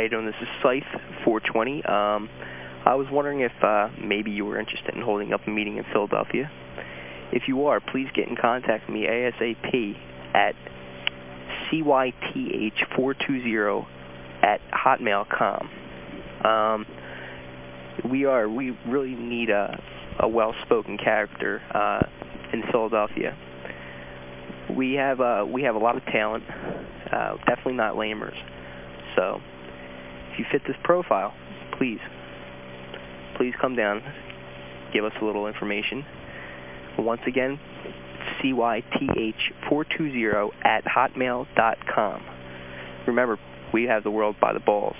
How you doing? This is Scythe420. Um, I was wondering if uh, maybe you were interested in holding up a meeting in Philadelphia. If you are, please get in contact with me ASAP at cyth420 at hotmail.com. Um, we are, we really need a, a well-spoken character uh, in Philadelphia. We have, uh, we have a lot of talent, uh, definitely not lamers. So you fit this profile, please, please come down, give us a little information. Once again, cyth420 at hotmail.com. Remember, we have the world by the balls.